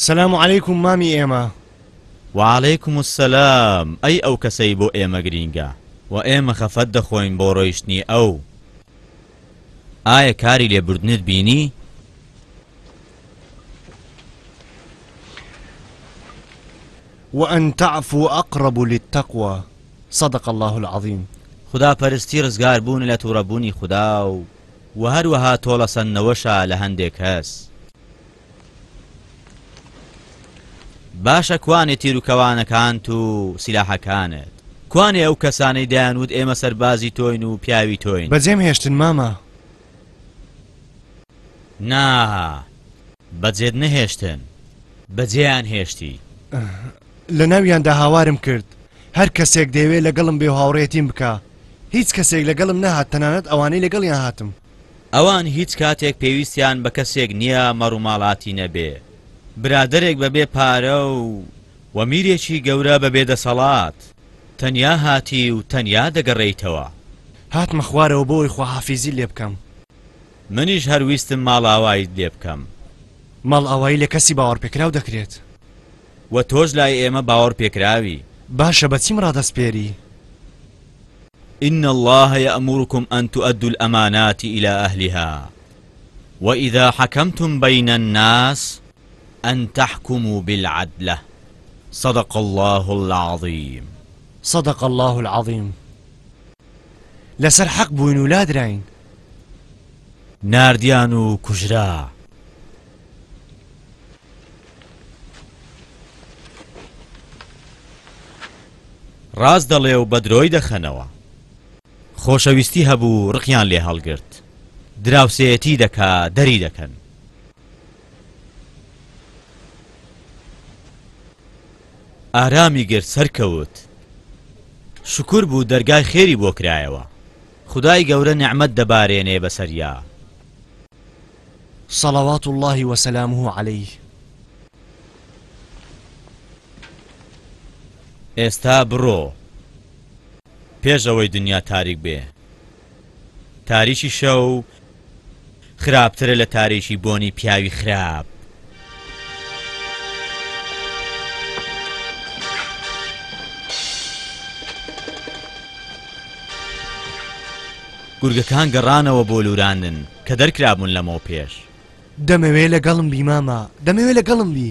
سلام علیکم مامی ئێمە وعلیکم السلام ئەی ئەو کەسەی بۆ ئێمە گرینگە و ئێمە خەفەت دەخۆین بۆ ڕۆیشتنی ئەو ئایا کاری لێبوردنت بینی؟ وان تعفوا اقرب للتقوی صدق اللە العظیم خودا پەرستی رزگار بوون لە توڕە بوونی خودا و وە هەروەها تۆڵە سەندنەوەشە لە هەندێ کەس. باشە کوانێ تیرو کەوانەکانت و سیلاحەکانت کوانێ ئەو کەسانەی دەیان وت ئێمە سەربازی تۆین و پیاوی تۆین. بەجێم هێشتن مامە. نا، بەجێت نەهێشتن، بەجێیان هێشتی. لە ناویاندا هاوارم کرد، هەر کەسێک دەیەوێت لەگەڵم بێ و هاوڕێتیم بکا. هیچ کەسێک لەگەڵم نەهات، تەنانەت ئەوانەی لەگەڵیان هاتم. ئەوان هیچ کاتێک پێویستیان بە کەسێک نییە مەڕوماڵاتی نەبێ، برادەرێک بەبێ پارە و و میرێکی گەورە بەبێ دەسەڵات. تەنیا هاتی و تەنیا دەگەڕێیتەوە. هاتمە خوارەوە بۆ ئەوەی خواحافیزیت لێ بکەم. منیش هەر ویستم ماڵئاوایت لێ بکەم. ماڵئاوایی لە کەسی باوەڕپێکراو دەکرێت. و تۆش لای ئێمە باوەڕپێکراوی. باشە بە چیم ڕادەسپێری؟ ان اللە یەئمورکم ان تؤدوا الامانات الی اهلها و اذا حکمتم بین الناس. ان تحکموا بالعدلە صدق اللە العظیم. صدق اللە العظیم لەسەر حەق بووین و لادراین. ناردیان و کوژرا. ڕاست دەڵێ و بە درۆی دەخەنەوە. خۆشەویستی هەبوو ڕقیان لێ هەڵگرت. دراوسێیەتی دەکا دەری دەکەن. ئارامی گرت سەرکەوت شوکور بوو دەرگای خێری بۆ کرایەوە خودای گەورە نعمەت دەبارێنێ بەسەریا صلوات اللە وسلامه علیه. ئێستا بڕۆ پێش ئەوەی دنیا تاریک بێ. تاریکی شەو خراپترە لە تاریکی بۆنی پیاوی خراپ. گورگەکان گەڕانەوە بۆ لوراندن کە دەرکرابوون لەمەوە پێش دەمەوێ لەگەڵم بی مامە دەمەوێ لەگەڵم بی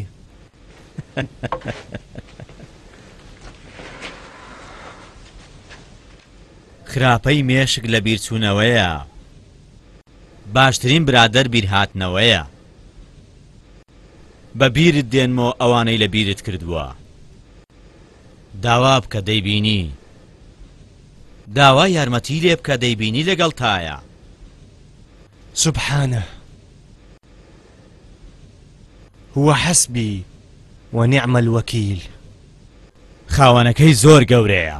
خراپەی مێشک لە بیرچوونەوەیە. باشترین برادەر بیرهاتنەوەیە. بە بیرت دێنمۆ ئەوانەی لە بیرت کردووە. داوا بکە دەیبینی. داوا یارمەتی لێ بکە دەیبینی لەگەڵتایە. سبحانە هو حسبی و نعم الوکیل. خاوەنەکەی زۆر گەورەیە.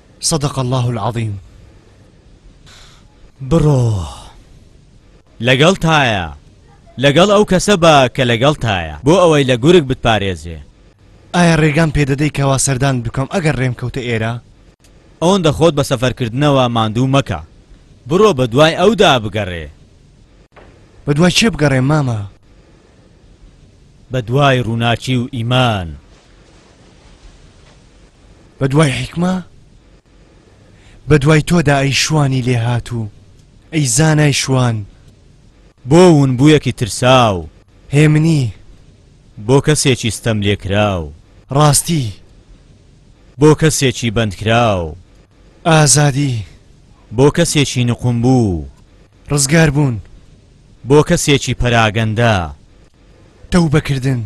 صدق اللە العظیم بڕۆ لەگەڵتایە لەگەڵ ئەو کەسە بە کە لەگەڵتایە بۆ ئەوەی لە گورگ بتپارێزێ ئایا ڕێگام پێدەدەی کەوا سەردان بکەم ئەگەر ڕێم کەوتە ئێرە ئەوەندە خۆت بە سەفەرکردنەوە ماندوو مەکە بڕۆ بە دوای ئەودا بگەڕێ بە دوای چێ بگەڕێم مامە بەدوای ڕووناکی و ئیمان. بەدوای حیکمە؟ بەدوای تۆدا ئەی شوانی لێهاتوو، ئەی زانای شوان. بۆ ونبوویەکی ترساو. هێمنی. بۆ کەسێکی ستەملێکراو. ڕاستی. بۆ کەسێکی بەندکراو. ئازادی. بۆ کەسێکی نقومبوو. ڕزگاربوون. بۆ کەسێکی پەراگەندە تەوبە کردن.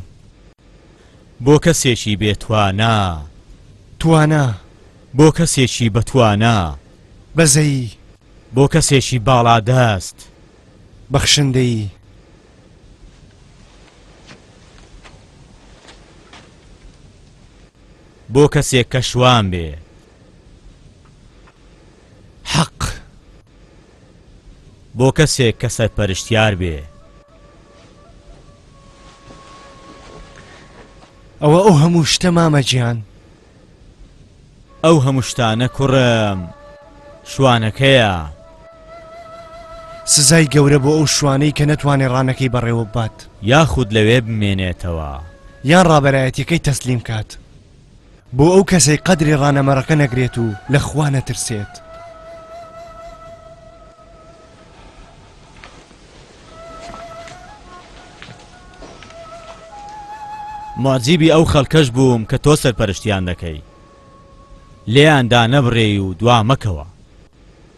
بۆ کەسێکی بێ توانا توانا. بۆ کەسێکی بە توانا بەزەیی. بۆ کەسێکی باڵادەست بەخشندەیی. بۆ کەسێک کە شوان بێ حەق. بۆ کەسێک کە سەرپەرشتیار بێ. ئەوە ئەو هەموو شتە مامە گیان. ئەو هەموو شتانە کوڕم شوانەکەیە. سزای گەورە بۆ ئەو شوانەی کە نەتوانێ ڕانەکەی بەڕێوە ببات. یاخود لەوێ بمێنێتەوە. یان ڕابەرایەتیەکەی تەسلیم کات. بۆ ئەو کەسەی قەدری ڕانەمەڕەکە نەگرێت و لە خوا نەترسێت. موعجیبی ئەو خەڵکەش بووم کە تۆ سەرپەرشتیان دەکەی. لێیان دانەبڕێی و دوا مەکەوە.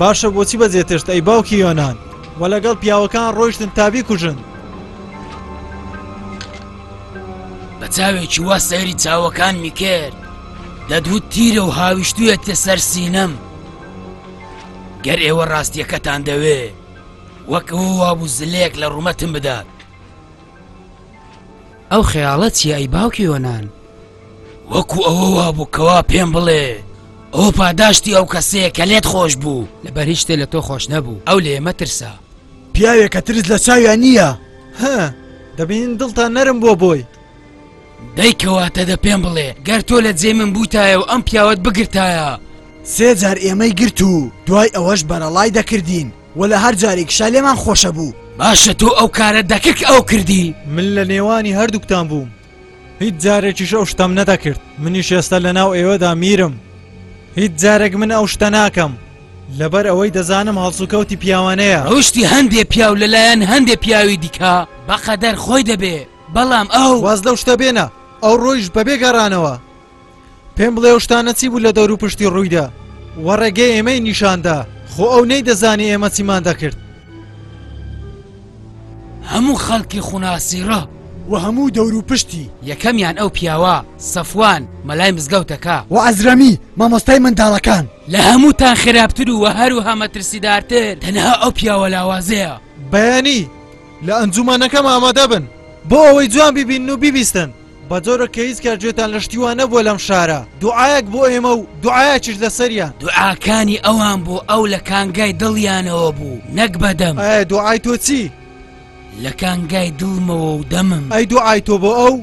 باشە بۆچی بە جێتشت ئەی باوکی یۆنان. وە لەگەڵ پیاوەکان ڕۆیشتن تا بیکوژن. بە چاوێکی وا سەیری چاوەکانمی کرد دەدوت تیرە و هاویشتویەتە سەر سینەم گەر ئێوە ڕاستیەکەتان دەوێ وەک ئەوە وابوو زلەیەک لە ڕوومەتم بدات ئەو خەیاڵە چیە ئەی باوکی هۆنان؟ وەکو ئەوە وابوو کەوا پێم بڵێ ئەوە پاداشتی ئەو کەسەیە کە لێت خۆش بوو لەبەر هیچ شتێ لە تۆ خۆش نەبوو ئەو لێ مەترسە پیاوێکە ترس لە چاویان نییە هە دەبین دڵتان نەرم بۆ بۆی دەیکەواتە دە پێم بڵێ گەر تۆ لە جێ من بووتایە و ئەم پیاوەت بگرتایە سێ جار ئێمەی گرت و دوای ئەوەش بەرەڵای دەکردین وەلا هەر جارێک شا لێمان خۆشە بوو. باشە تۆ ئەو کارە دەکک ئەو کردی؟ من لە نێوانی هەردووکتان بووم هیچ جارێکیش ئەو شتەم نەدەکرد منیش ئێستا لە ناو ئێوەدا میرم هیچ جارێک من ئەو شتە ناکەم لەبەر ئەوەی دەزانم هەڵسوکەوتی پیاوانەیە ڕوشتی هەندێ پیاو لەلایەن هەندێ پیاوی دیکە بەقەدەر خۆی دەبێ بەڵام ئەو واز لەو شتە بێنە ئەو ڕۆیشت بەبێ گەڕانەوە پێم بڵێ ئەو شتانە چی بوو لە دەور و پشتی ڕوویدا وە ڕێگەی ئێمەی نیشاندا خۆ ئەو نەی دەزانی ئێمە چیمان دەکرد هەموو خەڵکی خوناسیڕە و هەموو دەور و پشتی یەکەمیان ئەو پیاوە سەفوان مەلای مزگەوتەکە و ئەزرەمی مامۆستای منداڵەکان لە هەمووتان خراپتر و وە هەرو هەمەترسیدارتر تەنها ئەو پیاوە لاوازەیە بەیانی لە ئەنجومەنەکەم ئامادە بن بۆ ئەوەی جوان ببین و بیبیستن بەجۆرێک کە هیچ کات گوێتان لە شتی وا نەبووە لەم شارە دوعایەک بۆ ئێمە و دوعایەکیش لەسەریان دوعاکانی ئەوان بۆ ئەو لە کانگای دڵیانەوە بوو نەک بەدەم ئایا دوعای تۆ چی؟ لە کانگای دڵمەوە و دەمم ئەی دوعای تۆ بۆ ئەو؟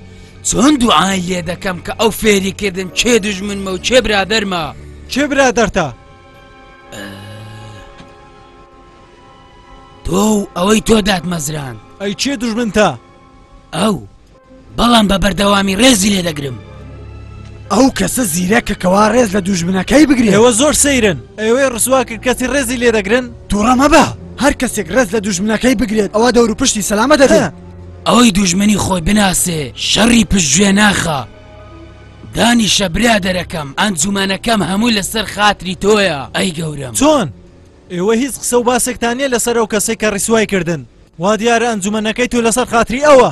چۆن دوعای لێ دەکەم کە ئەو فێری کردم کێ دژمنمە و کێ برادەرمە کێ برادەرتە؟ تۆ و ئەوەی تۆ دات مەزران ئەی کێ دژمنتە؟ ئەو بەڵام بە بەردەوامی ڕێزی لێ دەگرم ئەو کەسە زیرەکە کەوا ڕێز لە دوژمنەکەی بگرێت ئەوە زۆر سەیرن ئەوەی ڕسوا کرد کەسی ڕێزی لێ دەگرن تووڕەمە بە هەر کەسێک ڕێز لە دوژمنەکەی بگرێت ئەوە دەور و پشتی سەلامە دەبێت ئەوەی دوژمنی خۆی بناسێ شەڕی پشتگوێ ناخە دانیشە برادەرەکەم ئەنجومەنەکەم هەمووی لەسەر خاتری تۆیە ئەی گەورەم چۆن ئێوە هیچ قسە و باسێکتانە لەسەر ئەو کەسێک کە ڕیسوای کردن وا دیارە ئەنجومەنەکەی تۆ لەسەر خاتری ئەوە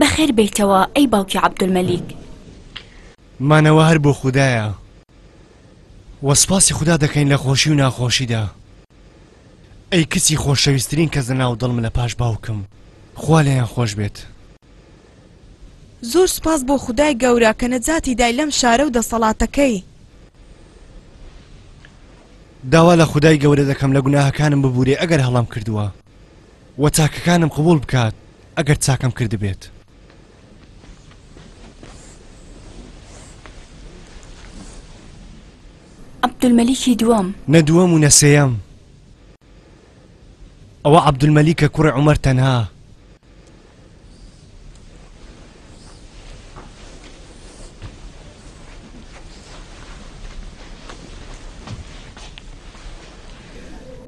بەخێر بێیتەوە ئەی باوکی عەبدولمەلیک. مانەوە هەر بۆ خودایە وە سوپاسی خودا دەکەین لە خۆشی و ناخۆشیدا ئەی کچی خۆشەویسترین کەس لە ناو دڵم لە پاش باوکم خوا لێیان خۆش بێت. زۆر سوپاس بۆ خودای گەورە کە نەجاتی دای لەم شارە و دەسەڵاتەکەی. داوا لە خودای گەورە دەکەم لە گوناهەکانم ببورێ ئەگەر هەڵەم کردوە وە چاکەکانم قبول بکات ئەگەر چاکەم کردبێت. عبدالملیکی دووەم. نە دووەم و نە سێیەم. ئەوە عەبدولمەلیکە کوڕی عومەر تەنها.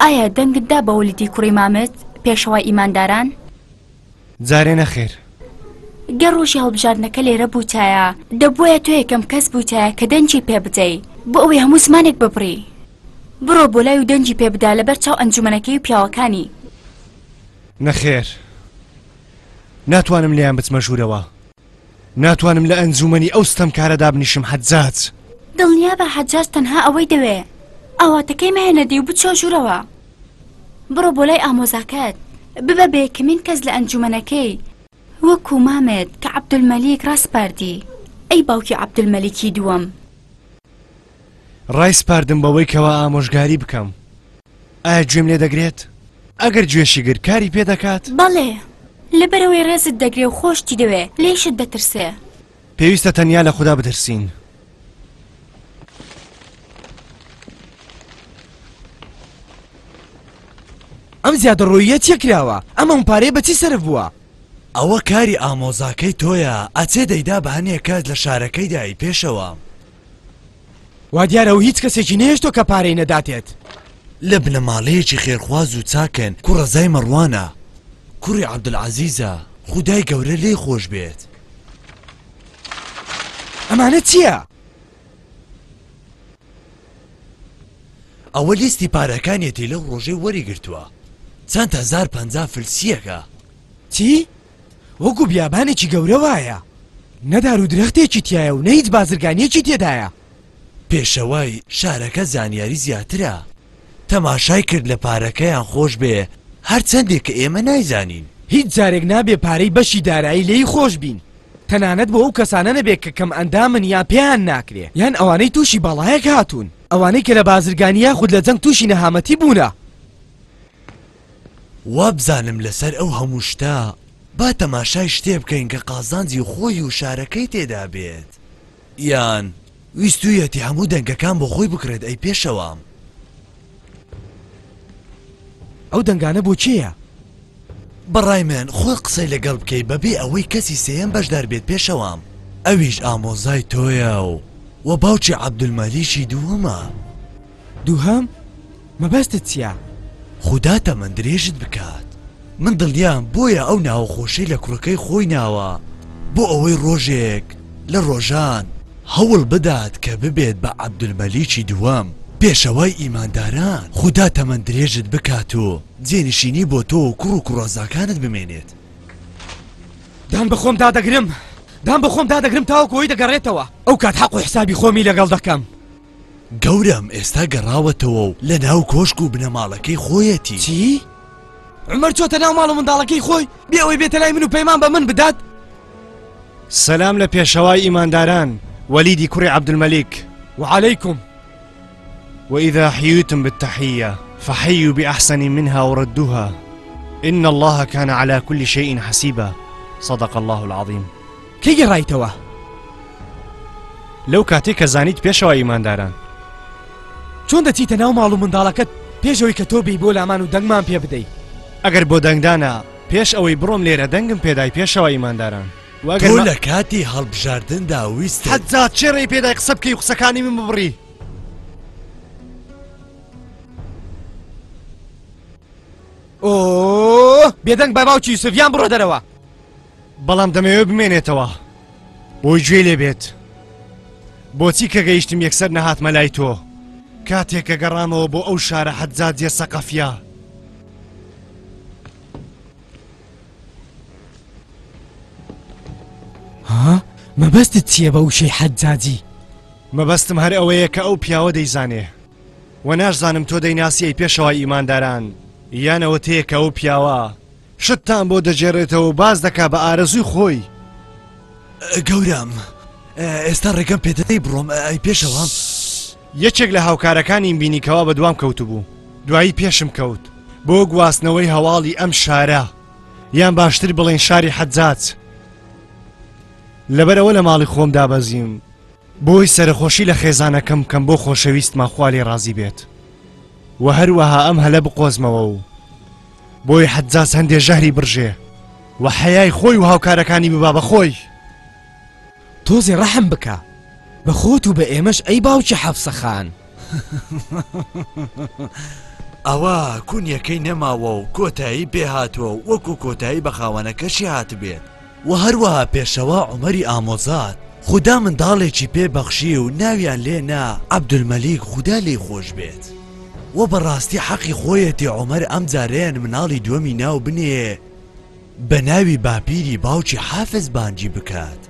ئایا دەنگت دا بە وەلیدی کوڕی مامت پێشەوای ئیمانداران؟ جارێ نەخێر. گەر ڕۆژی هەڵبژاردنەکە لێرە بووتایە دەبووایە تۆ یەکەم کەس بووتایە کە دەنجی پێ بدەی بۆ ئەوەی هەموو زمانێک ببڕی بڕۆ بۆ لای و دەنجی پێ بدا لەبەر چاو ئەنجومەنەکەی و پیاوەکانی نەخێر ناتوانم لێیان بچمە ژوورەوە. ناتوانم لە ئەنجومەنی ئەو ستەمکارە دابنیشم حەجاج. دڵنیابە حەجاج تەنها ئەوەی دەوێ. ئاواتەکەی مەهێنە دی و بچۆ ژوورەوە. بڕۆ بۆ لای ئامۆزاکەت. ببە بە یەکەمین کەس لە ئەنجومەنەکەی. وەکو مامت کە عەبدولمەلیک ڕاسپاردی. ئەی باوکی عەبدولمەلیکی دووەم. ڕایسپاردم بەوەی کەوا ئامۆژگاری بکەم. ئایا گوێم لێ دەگرێت؟ ئەگەر گوێشی گرت کاری پێ دەکات؟ بەڵێ. لەبەرئەوەی ڕێزت دەگرێ و خۆشتی دەوێ، لێیشت دەترسێ. پێویستە تەنیا لە خودا بترسین. ئەم زیادەڕۆییە چیە کراوە؟ ئەم ئەم پارەیە بە چی سەرف بووە؟ ئەوە کاری ئامۆزاکەی تۆیە، ئەچێ دەیدا بە هەنێ کەس لە شارەکەیدا ی پێشەوە. وادیارە و هیچ کەسێکی نێشتۆ کە پارەی نەداتێت لە بنەماڵەیەکی خێرخواز و چاکن کوڕەزای مەڕوانە کوڕی عەبدولعەزیزە خودای گەورە لێ خۆش بێت ئەمانە چییە؟ ئەوە لیستی پارەکانێتی لەو ڕۆژەی وەری گرتووە چەند هزار پ فلسیەکە چی؟ وەکو بیابانێکی گەورە وایە نەدار و درەختێکی تایە و نەیت بازرگانیەکی تێدایە پێشەوای شارەکە زانیاری زیاترە تەماشای کرد لە پارەکەیان خۆش بێ هەرچەندێک کە ئێمە نایزانین هیچ جارێک نابێ پارەی بەشی دارایی لێی خۆش بین تەنانەت بۆ ئەو کەسانە نەبێت کە کەم ئەندامن یا پێیان ناکرێ یان ئەوانەی تووشی بەڵایەک هاتوون ئەوانەی کە لە بازرگانی یاخود لە جەنگ تووشی نەهامەتی بوونە وابزانم لەسەر ئەو هەموو شتە با تەماشای شتێ بکەین کە قازانجی خۆی و شارەکەی تێدا بێت یان ویستویەتی هەموو دەنگەکان بۆ خۆی بکڕێت ئەی پێشەوام ئەو دەنگانە بۆ کێیە؟ بەڕای من خۆی قسەی لەگەڵ بکەی بەبێ ئەوەی کەسی سێم بەشدار بێت پێشەوام ئەویش ئامۆزای تۆیە و وە باوکی عەبدولمەلیکی دووەمە دوهەم مەبەستت چیە؟ خودا تەمەن درێژت بکات من دڵنیام بۆیە ئەو ناوە خۆشەی لە کوڕەکەی خۆی ناوە بۆ ئەوەی ڕۆژێک لە ڕۆژان هەوڵ بدات کە ببێت بە عەبدولمەلیکی دووەم پێشەوای ئیمانداران خودا تەمەن درێژت بکات و جێنشینی بۆ تۆ و کوڕ و کوڕازاکانت بمێنێت دان بە خۆم دادەگرم دان بە خۆم دادەگرم تاوەکۆی دەگەڕێتەوە ئەو کات حەق و حسابی خۆمی لەگەڵ دەکەم گەورەم ئێستا گەڕاوەتەوە و لە ناو کۆشک و بنەماڵەکەی خۆیەتی چی؟ عومەر چۆتە ناو ماڵ و منداڵەکەی خۆی بێ ئەوەی بێتە لای من و پەیمان بە من بدات؟ سەلام لە پێشەوای ئیمانداران وەلیدی کوڕی عەبدولمەلیک وعلیکم وإذا حیوتم بالتحیە فحیو بأحسن منها وردوها إن الله كان على كل شيء حسيبا صدق الله العظيم کەی گەڕایتەوە؟ لەو کاتەی کە زانیت پێشەوا ئیمانداران. چۆن دەچیتە ناو ماڵ و منداڵەکەت پێشەوەی کە تۆ بی بۆ لامان و دەنگمان پێ بدەیت؟ ئەگەر بۆ دەنگدانە پێش ئەوەی بڕۆم لێرە دەنگم پێدای پێشەوا ئیمانداران. تۆ لە کاتی هەڵبژاردندا ویستت. حەجاج چێ ڕێی پێدای قسە بکەی و قسەکانی من ببڕی؟ ئۆۆۆ بەڵام دەمەوێت بمێنێتەوە بۆی گوێی لێ بێت بۆچی کە گەیشتم یەکسەر نەهاتمە لای تۆ کاتێک کە گەڕامەوە بۆ ئەو شارە حەجاجیە سەقەفیا ها مەبەستت چییە بە وشەی حەجاجی مەبەستم هەر ئەوەیە کە ئەو پیاوە دەیزانێ وە ناشزانم تۆ دەیناسیی پێشەوە ئیمانداران یانەوە تەیەکە ئەو پیاوە شتتان بۆ دەگێڕێتەوەو باس دەکا بە ئارەزووی خۆی. گەورەم ئێستا ڕێگەم پێدەدەی بڕۆم ئەی پێشەوە؟ یەکێک لە هاوکارەکانیم بینی کەوا بە دوام کەوتبوو دوایی پێشم کەوت بۆ گواستنەوەی هەواڵی ئەم شارە یان باشتر بڵێن شاری حەجاج لەبەرەوە لە ماڵی خۆم دابەزیم بۆی سەرخۆشی لە خێزانەکەم کەم بۆ خۆشەویستمان خوا لێ ڕازی بێت و هەروەها ئەم هەلە بقۆزمەوە و بۆی حەجاج هەندێ ژەهری بڕژێ و حەیای خۆی و هاوکارەکانی ببا بە خۆی تۆزێ ڕەحم بکە بە خۆت و بە ئێمەش ئەی باوکی حەفسە خان ئەوە کونیەکەی نەماوە و کۆتایی پێهاتووە وەکو کۆتایی بە خاوەنەکەشی هاتبێت وە هەروەها پێشەوا عومەری ئامۆزات خودا منداڵێکی پێ بەخشی و ناویان لێ نا عەبدولمەلیک خودا لێی خۆش بێت وە بەڕاستی حەقی خۆیەتی عومەر ئەم جارەیان مناڵی دووەمی ناو بنێ بە ناوی باپیری باوکی حافز بانگی بکات.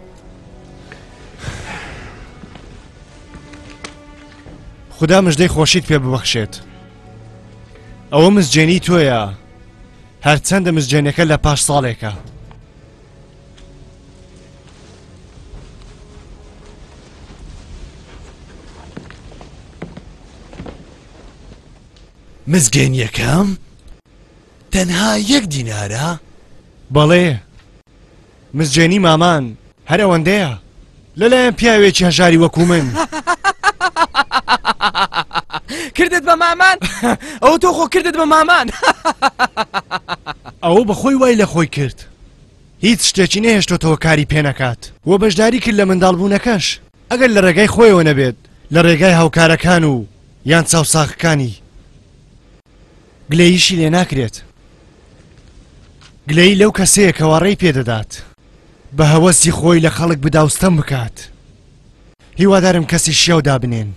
خودا مژدەی خۆشیت پێ ببەخشێت ئەوە مزجێنی تۆیە. هەرچەندە مزجێنەکە لە پاش ساڵێکە. مزگێن یەکەم تەنها یەک دینارە؟ بەڵێ مزجێنی مامان هەر ئەوەندەیە لە لایەن پیاوێکی هەژاری وەکو من کردت بە مامان ئەو تۆ خۆ کردت بە مامان ئەوە بەخۆی وای لە خۆی کرد هیچ شتێکی نەهێشتۆتەوە کاری پێنەکات وە بەشداری کرد لە منداڵبوونەکەش ئەگەر لە ڕێگای خۆیەوە نەبێت لە ڕێگای هاوکارەکان و یان چاوساخەکانی گلەییشی لێ ناکرێت. گلەیی لەو کەسەیە کەوا ڕێی پێ دەدات بە هەوەسی خۆی لە خەڵک بدا و ستەم بکات. هیوادارم کەسی شیاو دابنێن.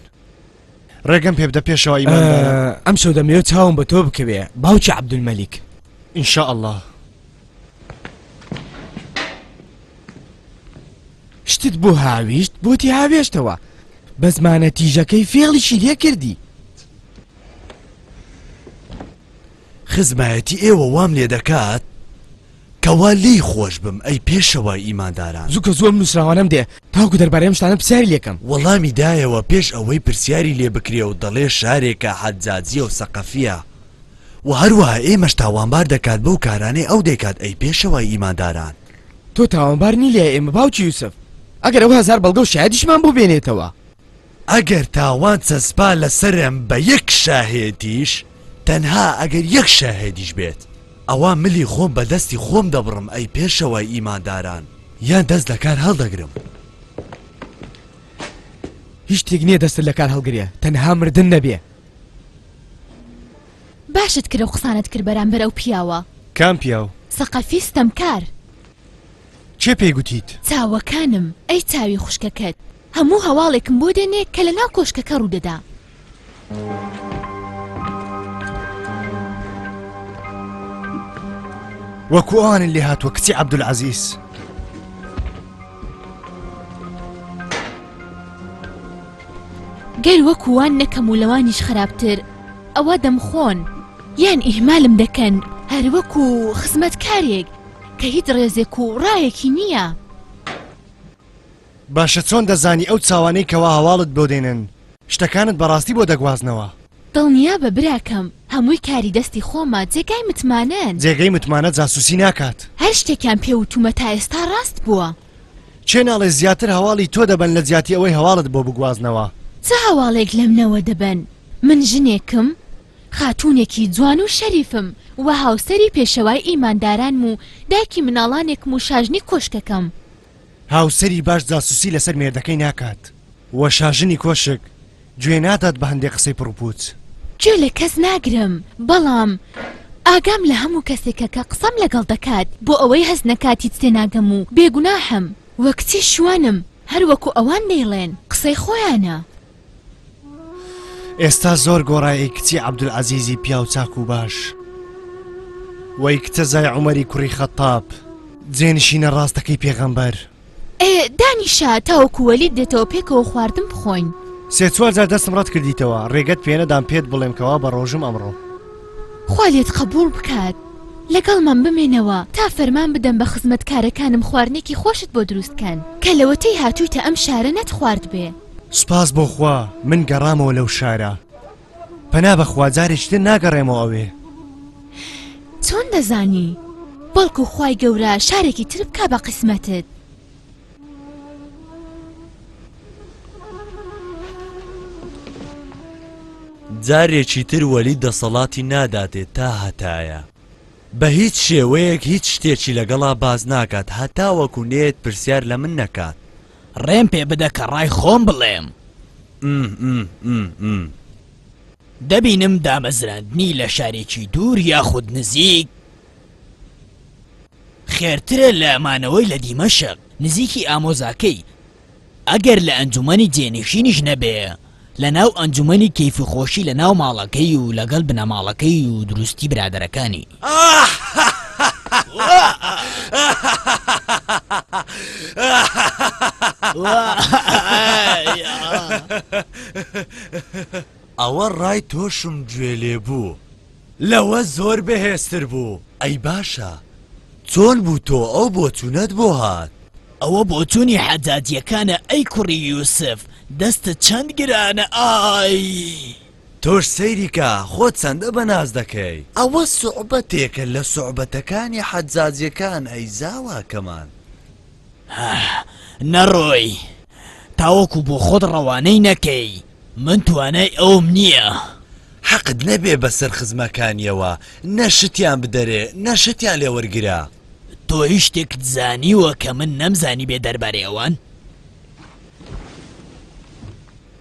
ڕێگەم پێ بدە پێشەوە ئیمانداران. ئەمشەو دەمەوێت چاوم بە تۆ بکەوێ باوکی عەبدولمەلیک. ان شاء اللە. شتت بۆ هاویشت بۆتی هاوێشتەوە. بە زمانە تیژەکەی فێڵیشی لێ کردی. خزمایەتی ئێوە وام لێ دەکات کەوا لێی خۆش بم ئەی پێشەوە ئیمانداران زوکە زۆم نووسراوانم دێ تاکو دەربارەی ئەمشتانە پرسیاری لەکەم وەڵامی دایەوە پێش ئەوەی پرسیاری لێ بکرێ و دەڵێ شارێکە حەجاجیە و سەقەفیە و هەروەها ئێمەش تاوانبار دەکات بەو کارانەی ئەو دەکات ئەی پێشەوە ئیمانداران تۆ تاوانبار نی لە ئێمە باوکی یوسف ئەگەر ئەو هزار بەڵگە و شایدیشمان بۆ بێنێتەوە ئەگەر تاوان چەسپا لەسەرم بە یەک شاهێدیش تەنها ئەگەر یەک شاهێدیش بێت ئەوا ملی خۆم بە دەستی خۆم دەبڕم ئەی پێشەوای ئیمانداران یان دەست لەکار هەڵدەگرم هیچ تێک نییە دەستت لە کار هەڵگرێ تەنها مردن نەبێ باشت کرە و قسانت کرد بەرامبەر ئەو پیاوە کام پیاو سەقەفی ستەمکار چێ پێی گوتیت چاوەکانم ئەی چاوی خوشکەکەت هەموو هەواڵێکم بۆ دێنێ کە لە ناو کۆشکەکە ڕوو دەدا. وەکو ئەوانە لێ هاتووە کچی عەبدولعەزیز. گەر وەکو وان نەکەم و لەوانیش خراپتر ئەوە دەمخۆن یان ئیهمالم دەکەن هەر وەکو خزمەتکارێک کە هیچ ڕێزێک و ڕایەکی نییە. باشە چۆن دەزانی ئەو چاوانەی کەوا هەواڵت بۆ دێنن شتەکانت بەڕاستی بۆ دەگوازنەوە؟ دڵنیابە براکەم هەمووی کاری دەستی خۆمە جێگای متمانەن. جێگەی متمانە جاسوسی ناکات. هەر شتێکیان پێ وتومە تا ئێستا ڕاست بووە. کێ ناڵێ زیاتر هەواڵی تۆ دەبەن لە جیاتی ئەوەی هەواڵت بۆ بگوازنەوە. چ هەواڵێک لە منەوە دەبەن؟ من ژنێکم؟ خاتوونێکی جوان و شەریفم و هاوسەری پێشەوای ئیماندارانم و دایکی مناڵانێکم و شاژنی کۆشکەکەم. هاوسەری باش جاسوسی لەسەر مێردەکەی ناکات و شاژنی کۆشک گوێ نادات بە هەندێ قسەی پڕوپوچ. گوێ لە کەس ناگرم بەڵام ئاگام لە هەموو کەسێکە کە قسەم لەگەڵ دەکات بۆ ئەوەی هەست نەکات هیچ تێناگەم و بێ گوناحم و کچی شوانم هەر وەکو ئەوان دەیڵێن قسەی خۆیانە. ئێستا زۆر گۆڕای ئەی کچی عەبدولعەزیزی پیاو چاک و باش وەی کچە زای عومەری کوڕی خەتاب جێنشینە ڕاستەکەی پێغەمبەر دانیشە تاوەکو وەلید دێتەوە پێکەوە خواردن بخۆین سێ چوار جار دەستم ڕەت کردیتەوە ڕێگەت پێنەدام پێت بڵێم کەوا بە ڕۆژم ئەمڕۆ خوا لێت قبول بکات لەگەڵمان بمێنەوە تا فەرمان بدەم بە خزمەتکارەکانم خواردنێکی خۆشت بۆ دروستکەن کە لەوەتەی هاتوویتە ئەم شارە نەت خوارد بێ سوپاس بۆ خوا من گەڕامەوە لەو شارە پەنا بەخوا جارێکی تر ناگەڕێمەوە ئەوێ چۆن دەزانی بەڵکو خی گەورە شارێکی تر بکە بە قسمەتت جارێکی تر وەلی دەسەڵاتی ناداتێت تا هەتایە بە هیچ شێوەیەک هیچ شتێکی لەگەڵا باز ناکات هەتاوەکو نێت پرسیار لە من نەکات ڕێم پێ بدە کە ڕای خۆم بڵێم. م م م م. دەبینم دامەزراندنی لە شارێکی دوور یاخود نزیک خێرترە لە مانەوەی لە دیمەشق نزیکی ئامۆزاکەی، ئەگەر لە ئەنجومەنی جێنشینیش نەبێ. لەناو ئەنجومەنی کەیف و خۆشی لەناو ماڵەکەی و لەگەڵ بنەماڵەکەی و دروستی برادەرەکانی. ئەوە ڕای تۆشم گوێ لێ بوو. لەوە زۆر بەهێزتر بوو. ئەی باشە چۆن بوو تۆ ئەو بۆچونەت بۆ هات؟ ئەوە بۆچونی حەجاجیەکانە ئەی کوڕی یوسف دەستت چەند گرانە ئای. تۆش سەیری کە خۆت چەندە بە ناز دەکەی. ئەوە سوعبەتێکە لە سوعبەتەکانی حەجاجیەکان ئەی زاواکەمان. هه نەڕۆی تاوەکو بۆخۆت ڕەوانەی نەکەی. من توانای ئەوم نییە. حەقت نەبێ بەسەر خزمەکانیەوە نە شتیان بدەرێ نە شتیان لێ وەرگرە. تۆ هیچ شتێکت زانیوە کە من نەمزانیبێ دەربارەی ئەوان؟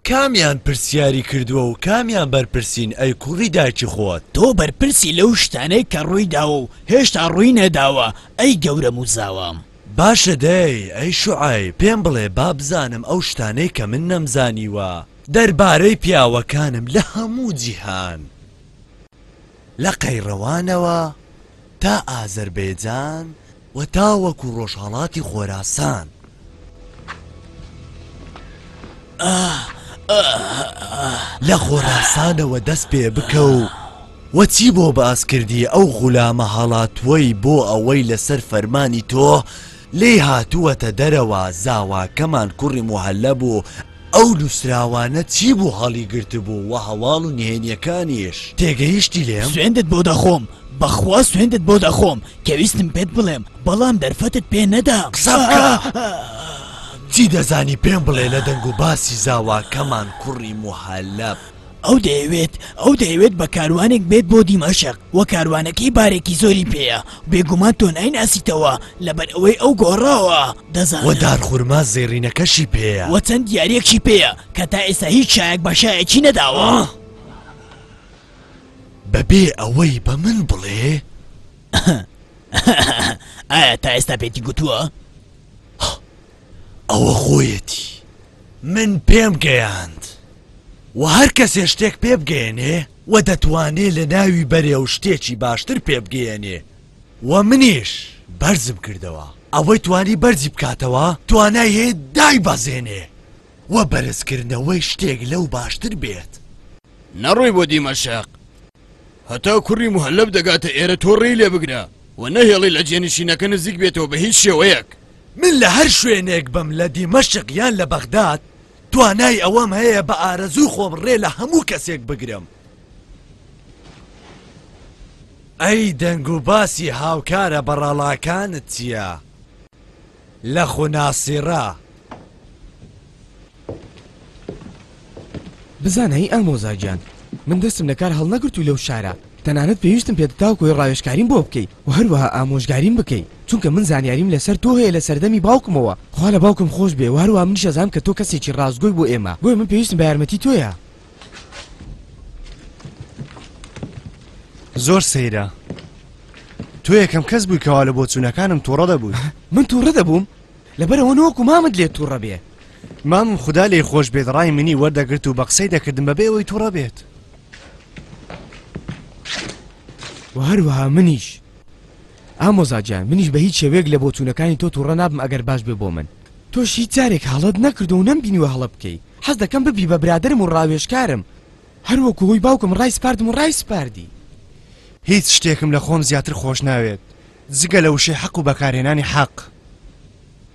کامیان پرسیاری کردووە و کامیان بەرپرسین ئەی کوڕی دایکی خۆت؟ تۆ بەرپرسی لەو شتانەی کە ڕووی داوە و هێشتا ڕووی نەداوە ئەی گەورە موزاوام. باشە دەی ئەی شوعەیب پێم بڵێ با بزانم ئەو شتانەی کە من نەمزانیوە دەربارەی پیاوەکانم لە هەموو جیهان لە قەیڕەوانەوە تا ئازەربێجان و تاوەکو ڕۆژهەڵاتی خۆراسان. لە خۆراسانەوە دەست پێ بکە و. وە چی بۆ باس کردی ئەو غولامە هەڵاتوەی بۆ ئەوەی لەسەر فەرمانی تۆ لێی هاتوەتە دەرەوە زاواکەمان کوڕی موهەلە بوو ئەو نوسراوانە چی بوو هەڵی گرتبوو وە هەواڵ و نهێنیەکانیش تێگەیشتی لێم؟ سوێندت بۆ دەخۆم بەخوا سوێندت بۆ دەخۆم کە ویستم پێت بڵێم بەڵام دەرفەتت پێ نەدام قسە بکە چی دەزانی پێم بڵێ لە دەنگ و باسی زاواکەمان کوڕی موهەلە. ئەو دەیەوێت ئەو دەیەوێت بە کاروانێک بێت بۆ دیمەشق وە کاروانەکەی بارێکی زۆری پێیە و بێگومان تۆ نایناسیتەوە لەبەر ئەوەی ئەو گۆڕاوە دەزانم وە دارخورما زێڕینەکەشی پێیە. وە چەند دیاریەکشی پێیە کە تا ئێستا هیچ شایەک بە شایەکی نەداوە. بەبێ ئەوەی بە من بڵێ. ئایا تا ئێستا پێتی گوتووە؟ ئەوە خۆیەتی من پێم گەیاند وە هەر کەسێ شتێک پێ بگەیەنێ وە دەتوانێ لە ناوی بەرێ و شتێکی باشتر پێ بگەیەنێ وە منیش بەرزم کردەوە ئەوەی توانی بەرزی بکاتەوە توانای هەیە دای بەزێنێ وە بەرزکردنەوەی شتێک لەو باشتر بێت. نەڕۆی بۆ دیمەشق هەتا کوڕی موهەلەب دەگاتە ئێرە تۆ ڕێی لێ بگرە و نەهێڵی لە جێنشینەکە نزیک بێتەوە بە هیچ شێوەیەک. من لە هەر شوێنێک بم لە دیمەشق یان لە بەغداد توانای ئەوەم هەیە بە ئارەزووی خۆم ڕێ لە هەموو کەسێک بگرم. ئەی دەنگوباسی هاوکارە بەڕەڵاکانت چییە؟ لە خو ناسیڕە. بزانە ی ئامۆزا گیان من دەستم لە کار هەڵنەگرتوو لەو شارە تەنانەت پێویستم پێتە تاوکو ی ڕاوێژکاریم بۆ بکەی و هەروەها ئامۆژگاریم بکەی چونکە من زانیاریم لەسەر تۆ هەیە لە سەردەمی باوکمەوە خوا لە باوکم خۆش بێ و هەروەها منیش ئەزانم کە تۆ کەسێکی ڕاستگۆی بۆ ئێمە بۆیە من پێویستم بە یارمەتی تۆیە زۆر سەیرە تۆ یەکەم کەس بووی کەوا لە بۆچوونەکانم تووڕە دەبوو من تووڕە دەبووم لەبەرەوە نۆکو مامت لێ تووڕە بێ مام خوددا لێ خۆش بێت ڕای منی وەردەگرت و بە قسەی دەکردم بەبێ ئەوەی تووڕە بێت و هەروەها منیش ئامۆزاجان منیش بە هیچ شێوەیەک لە بۆچوونەکانی تۆ تووڕە نابم ئەگەر باش بێ بۆ من تۆش هیچ جارێک هەڵەت نەکردوە و نەمبینیوە هەڵە بکەی حەز دەکەم ببی بە برادەرم و ڕاوێژکارم هەر وەکو هۆی باوکم ڕای سپاردم و ڕای سپاردی. هیچ شتێکم لە خۆم زیاتر خۆش ناوێت جگە لە وشەی حەق و بەکارهێنانی حەق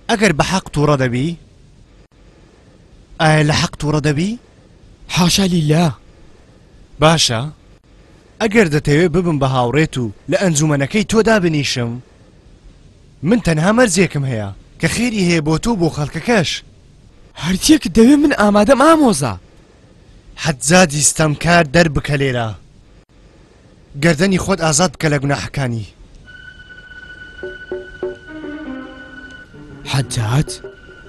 ئەگەر بە حەق توڕە دەبی ئایا لە حەق توڕە دەبی؟ حاشا للە. باشە ئەگەر دەتەوێ ببم بە هاوڕێت و لە ئەنجومەنەکەی تۆ دابنیشم؟ من تەنها مەرجێکم هەیە کە خێری هەیە بۆ تۆ بۆ خەڵکەکەش. هەرچیەکت دەوێ من ئامادەم ئامۆزا. حەجاجی ستەمکار دەربکە لێرە. گەردەنی خۆت ئازاد بکە لە گوناحەکانی. حەجاج؟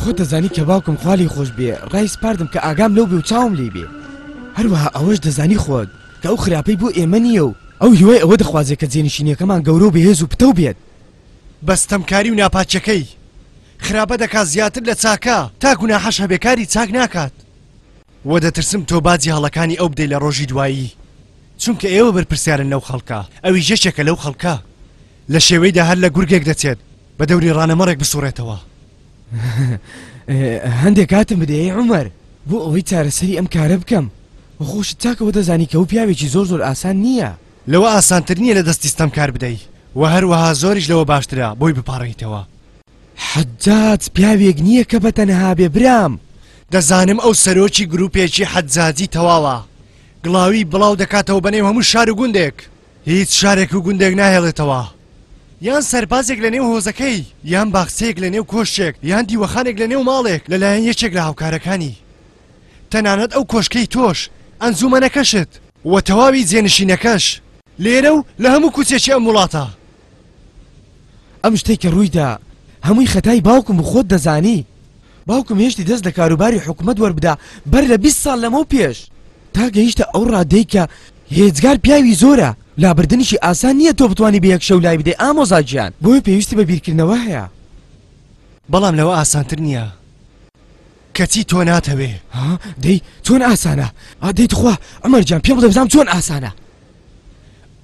خۆت دەزانی کە باوکم خالی خۆش بێ ڕای سپاردم کە ئاگام لەو بێ و چاوم لی بێ هەروەها ئەوەش دەزانی خۆت کە ئەو خراپەی بۆ ئێمە نییە و ئەو هیوای ئەوە دەخوازێت کە جێنشینەکەمان گەورە و بەهێز و پتەو بێت بەستەمکاری و ناپاکیەکەی خراپە دەکات زیاتر لە چاکە تا گوناحەش هەبێ کاری چاک ناکات. وە دەترسم تۆ باجی هەڵەکانی ئەو بدەی لە ڕۆژی دوایی چونکە ئێوە بەرپرسیارن لەو خەڵکە ئەویش یەکێکە لەو خەڵکە لە شێوەیدا هەر لە گورگێک دەچێت بە دەوری ڕانەمەڕێک بسوڕێتەوە. هەندێک کاتم بدەیە ئەی عومەر بۆ ئەوەی چارەسەری ئەم کارە بکەم وە خۆشت چاکەوە دەزانی کە ئەو پیاوێکی زۆر زۆر ئاسان نییە. لەوە ئاسانتر نییە لە دەستی ستەمکار بدەی وە هەروەها زۆریش لەوە باشترە بۆی بپاڕێیتەوە. حەجاج پیاوێک نییە کە بەتەنها بێ برام. دەزانم ئەو سەرۆکی گروپێکی حەجاجی تەواوە گڵاوی بڵاو دەکاتەوە بەنێو هەموو شار و گوندێک هیچ شارێک و گوندێک ناهێڵێتەوە یان سەربازێک لە نێو هۆزەکەی یان باخچەیەک لە نێو کۆشتێک یان دیوەخانێک لە نێو ماڵێک لەلایەن یەکێک لە هاوکارەکانی تەنانەت ئەو کۆشکەی تۆش ئەنجومەنەکەشت وە تەواوی جێنشینەکەش لێرە و لە هەموو کوچێکی ئەم وڵاتە. ئەم شتەی کە ڕوویدا هەمووی خەتای باوکم و خۆت دەزانی باوکم هێشتی دەست لە کاروباری حکومت وەربدا بەر لە بیست ساڵ لەمەو پێش تا گەیشتە ئەو ڕادەی کە هێجگار پیاوی زۆرە لابردنیشی ئاسان نییە تۆ بتانی بە یەک شەو لای بدەی ئامۆزاگیان بۆیە پێویستی بە بیرکردنەوە هەیە بەڵام لەوە ئاسانتر نییە کەچی تۆ ناتەوێ دەی چۆن ئاسانە ئادەی تخوا ئەمەرجان پێ بڵێ بزانام چۆن ئاسانە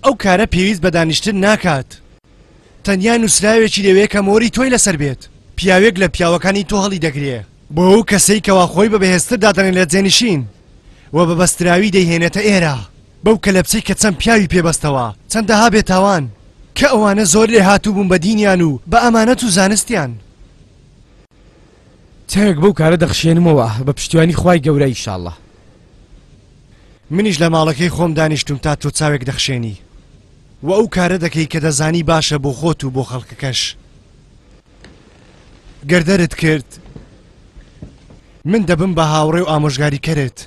ئەو کارە پێویست بە دانیشتن ناکات. تەنیا نووسراوێکی دەوێ کە مۆری تۆی لەسەر بێت. پیاوێک لە پیاوەکانی تۆ هەڵیدەگرێ بۆ ئەو کەسەی کەوا خۆی بە بەهێزتر دادەنێ لە جێنشین و بە بەستراوی دەیهێنێتە ئێرە. بەو کەلەپچەی کە چەند پیاوی پێ بەستەوە. چەندەها بێتاوان کە ئەوانە زۆر لێهاتوو بوون بە دینیان و بە ئەمانەت و زانستیان. چاوێک بەو کارە دەخشێنمەوە بە پشتیوانی خوای گەورە ئیشاڵە منیش لە ماڵەکەی خۆم دانیشتم تا تۆ چاوێک دەخشێنی و ئەو کارە دەکەی کە دەزانی باشە بۆ خۆت و بۆ خەڵکەکەش گەردەرت کرد من دەبم بە هاوڕێ و ئامۆژگاری کەرت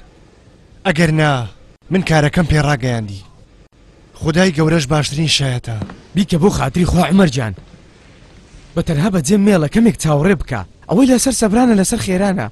ئەگەر نا من کارەکەم پێڕاگەیاندی خودای گەورەش باشترین شایەتە. بیکە بۆ خاتری خوا عومەر گیان بە تەنها بە جێم مێڵە کەمێک چاوەڕێ بکە ئەوەی لەسەر سەبرانە لەسەر خێرانە.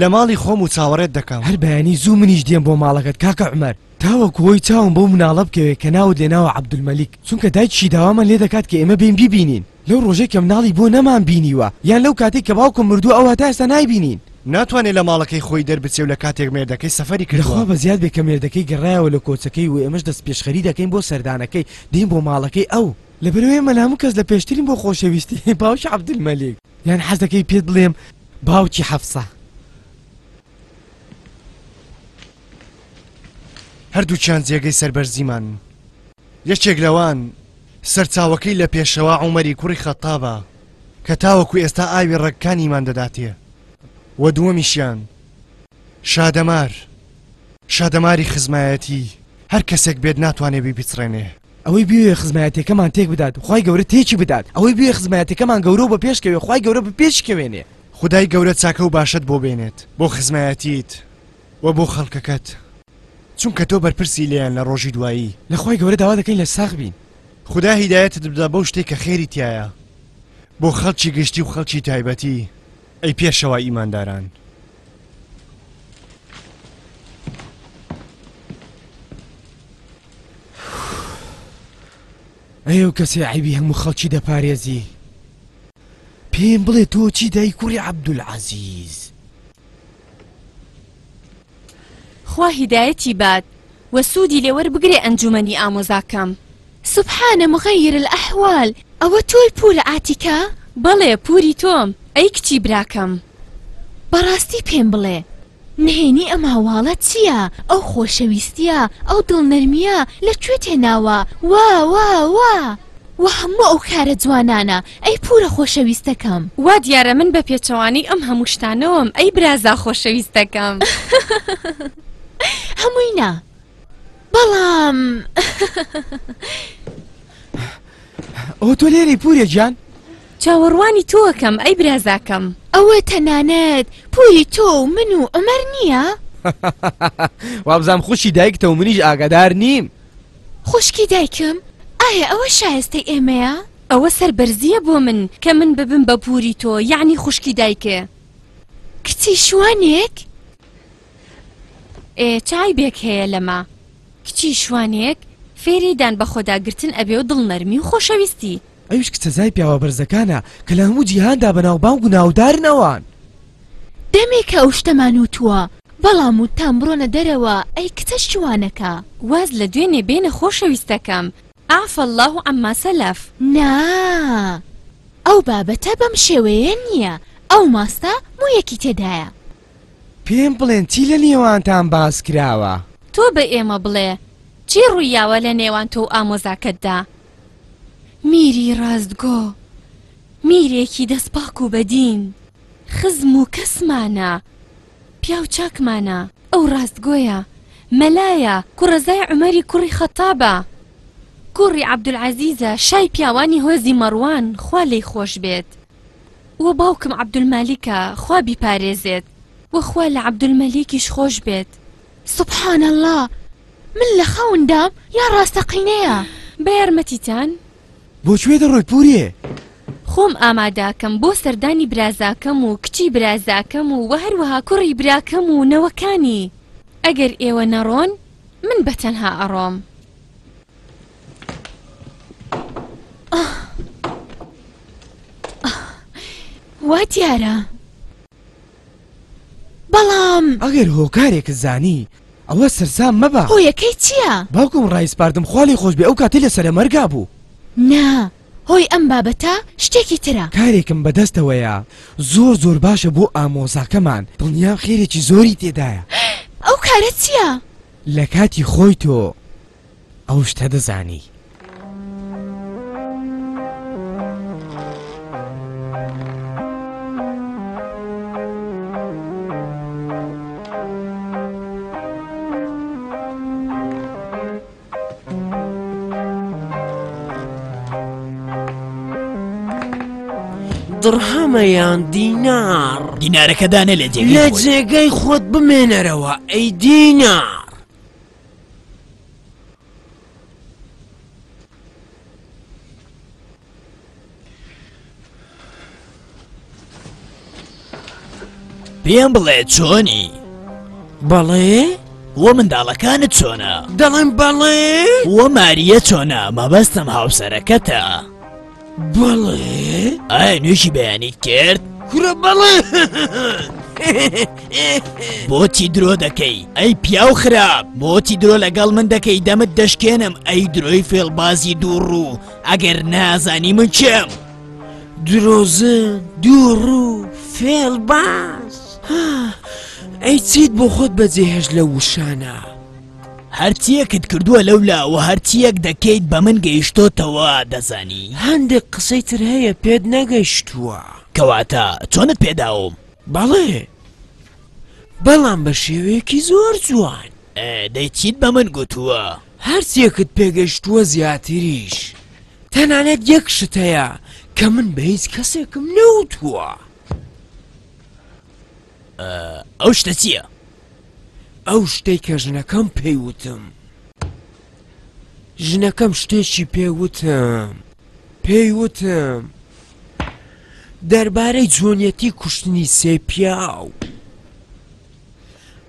لە ماڵی خۆم و چاوەڕێت دەکەم. هەر بەیانی زوو منیش دێم بۆ ماڵەکەت کاکە عومەر تاوەکو هۆی چاوم بەو مناڵە بکەوێ کە ناوت لێناوە عەبدولمەلیک چونکە دایکیشی داوامان لێ دەکات کە ئێمە بێین بیبینین. لەو ڕۆژەی کە مناڵی بۆ نەمان بینیوە یان لەو کاتەی کە باوکم مردوە ئەوا تا ئێستا نایبینین. ناتوانێ لە ماڵەکەی خۆی دەربچێ و لە کاتێک مێردەکەی سەفەری کردوە. لەخوا بەزیاد بێ کە مێردەکەی گەڕایەوە لە کۆچەکەی و ئێمەش دەستپێشخەری دەکەین بۆ سەردانەکەی دێین بۆ ماڵەکەی ئەو. لەبەرئەوەی ئێمە لا هەموو کەس لە پێشترین بۆ خۆشەویستی باوکی عەبدولمەلیک. یان حەزدەکەی پێت بڵێم باوکی حەفسە. هەردووکیان جێگەی سەربەرزیمانن. یەکێک لەوان سەرچاوەکەی لە پێشەوا عومەری کوڕی خەتتابە کە تاوەکو ئێستا ئاوی ڕەگەکانیمان دەداتێ و دووەمیشیان شادەمار شادەماری خزمایەتی هەر کەسێک بێت ناتوانێ بیپچڕێنێ. ئەوەی بوێ خزمایەتیەکەمان تێک بدات خوای گەورە تێکی بدات ئەوەی بوێ خزمایەتەکەمان گەورە و بە پێش کەوێ خوای گەورە بە پێش کەوێنێ. خودای گەورە چاکە و باشەت بۆ بێنێت بۆ خزمایەتیت وە بۆ خەڵکەکەت چونکە تۆ بەرپرسی لێیان لە ڕۆژی دوایی لە خوای گەورە داوا دەکەین لە ساغ بین خودا هیدایەتت بدا بەو شتەی کە خێری تیایە بۆ خەڵکی گشتی و خەڵکی تایبەتی ئەی پێشەوا ئیمانداران ئەو کەسێ عیبی هەموو خەڵکی دەپارێزی پێم بڵێ تۆ چی دای کوڕی عەبدول عزیز خوا هیدایەتی بات و سودی لێ وەربگرێ ئەنجومەنی ئامۆزاکەم. سبحان مغیر الاحوال ئەوە تۆی پورە ئاتیکە؟ بەڵێ پوری تۆم ئەی کچی براکەم بەڕاستی پێم بڵێ نهێنی ئەم هەواڵە چیە ئەو خۆشەویستیە ئەو دڵ نەرمیە لە کوێت هێناوە وا وا وا وە هەموو ئەو کارە جوانانە ئەی پورە خۆشەویستەکەم. وادیارە من بە پێچەوانەی ئەم هەموو شتانەوەم ئەی برازا خۆشەویستەکەم. هەمووی نا بەڵام. ئۆ تۆ لێرەی پورە گیان. چاوەڕوانی تۆکەم ئەی برازاکەم. ئەوە تەنانەت پوری تۆ و من و عومەر نییە؟ وابزانم خوشی دایکتە و منیش ئاگادار نیم. خوشکی دایکم ئایا ئەوە شایستەی ئێمەیە؟ ئەوە سەربەرزیە بۆ من کە من ببم بە پوری تۆ یەعنی خوشکی دایک کچی شوانێک؟ ئێ چ عەیبێک هەیە لەمە کچی شوانێک فێری دان بەخۆداگرتن ئەبێ و دڵنەرمی و خۆشەویستی. ئەویش کچە زای پیاوە بەرزەکانە کە لە هەموو جیهاندا بەناوبانگ و ناودارن ئەوان. دەمێکە ئەو شتەمان وتووە بەڵام وتتان بڕۆنە دەرەوە ئەی کچە شچوانەکە. واز لە دوێنێ بێنە خۆشەویستەکەم اعفی اللە عما سلف. نا ئەو بابەتە بەم شێوەیە نیە ئەو ماستە مویەکی تێدایە. پێم بڵێن چی لە نێوانتان باس کراوە؟ تۆ بە ئێمە بڵێ چی ڕوویاوە لە نێوان تۆ و ئامۆزاکەتدا؟ میری ڕاستگۆ، میرێکی دەستپاک و بەدین. خزم و کەسمانە، پیاو چاکمانە. ئەو ڕاستگۆیە، مەلایە، کوڕەزای عومەری کوڕی خەتابە، کوڕی عەبدولعەزیزە، شای پیاوانی هۆزی مەڕوان، خوا لێی خۆش بێت، و باوکم عەبدولمالیکە، خوا بیپارێزێت، و خوا لە عەبدولمەلیکیش خۆش بێت. سبحان اللە من لە خەون دام یان ڕاستەقینەیە بە یارمەتیتان. بۆ کوێ دەڕۆی پوورێ؟ خۆم ئامادەکەم بۆ سەردانی برازاکەم و کچی برازاکەم و وە هەروەها کوڕی براکەم و نەوەکانی ئەگەر ئێوە نەڕۆن من بە تەنها ئەڕۆم. وا دیارە. بەڵام ئەگەر هۆکارێکت زانی ئەوە سەرسام مەبە هۆیەکەی چییە؟ باوکم ڕایسپاردم خوا لێی خۆشبێ ئەو کاتەی لە سەرەمەرگا بوو نا هۆی ئەم بابەتە شتێکی ترە. کارێکم بەدەستەوەیە زۆر زۆر باشە بۆ ئامۆزاکەمان دڵنیام خێرێکی زۆری تێدایە. ئەو کارە چییە؟ لە کاتی خۆی تۆ. ئەو شتە دەزانی. دڕهەمە یان دینار دینارەکە دانێ لە جێگەی خۆت بمێنەرەوە ئەی دینار. پێم بڵێ چۆنی بەڵێ وە منداڵەکانت چۆنە دەڵێن بەڵێ وە ماریە چۆنە مەبەستم هاوسەرەکەتە بەڵێ ئایا نوێژی بەیانیت کرد کورە بەڵێ بۆچی درۆ دەکەی ئەی پیاو خراپ بۆچی درۆ لەگەڵ من دەکەی دەمت دەشکێنم ئەی درۆی فێڵبازی دوو ڕوو ئەگەر نازانی من چم درۆزە دوو ڕوو فێڵ باز ئەی چیت بۆ خۆت بەجێهێش لە وشانە. هەرچیەکت کردووە لەولا و هەرچیەک دەکەیت بە من گەیشتۆتەوە دەزانی هەندێک قسەی تر هەیە پێت نەگەشتووە کەواتە چۆنت پێداوم بەڵێ بەڵام بە شێوەیەکی زۆر جوان دەیچیت بە من گوتووە هەرچیەکت پێگەشتووە زیاتریش تەنانەت یەک شت هەیە کە من بە هیچ کەسێکم نەوتووە. ئەو شتە چییە؟ ئەو شتەی کە ژنەکەم پێی وتم ژنەکەم شتێکی پێ وتم پێی وتم دەربارەی جۆنیەتی کوشتنی سێ پیاو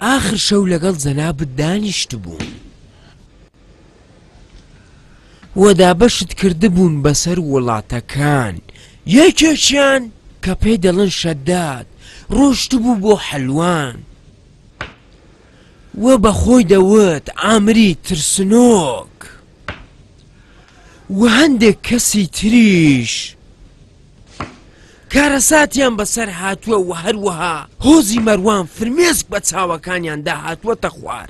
ئاخر شەو لەگەڵ جەنابت دانیشت بوون و دابەشت کردبوون بەسەر وڵاتەکان یەکێکیان کە پێی دەڵێن شەداد ڕۆشتبوو بۆ حەلوان و بەخۆی دەوت ئامری ترسنۆک و هەندێک کەسی تریش کارەساتیان بەسەر هاتووە و هەروەها هۆزی مەروان فرمێسک بە چاوەکانیان داهاتووەتە خوار.